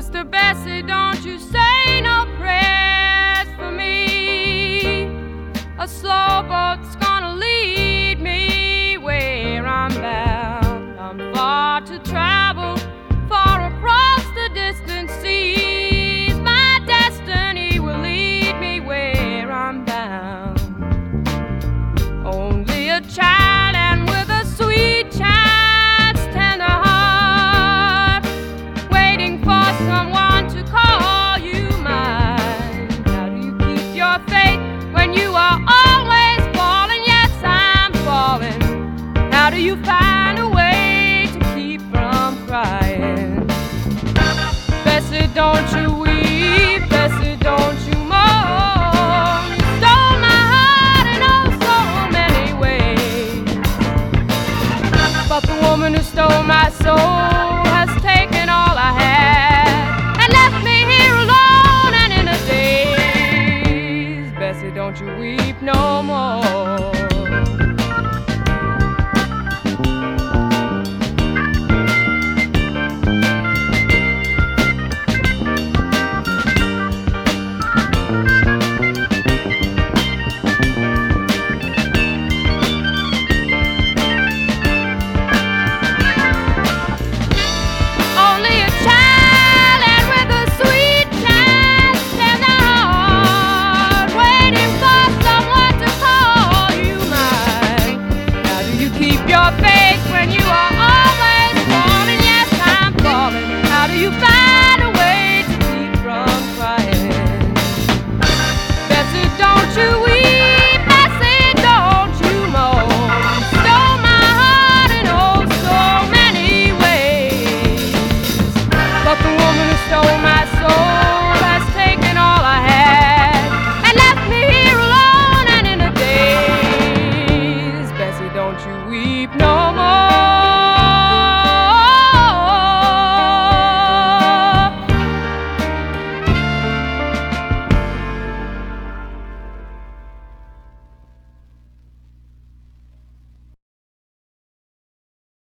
Sister Bessie, don't you say and you are always falling. Yes, I'm falling. How do you find a way to keep from crying? Bessie, don't you We.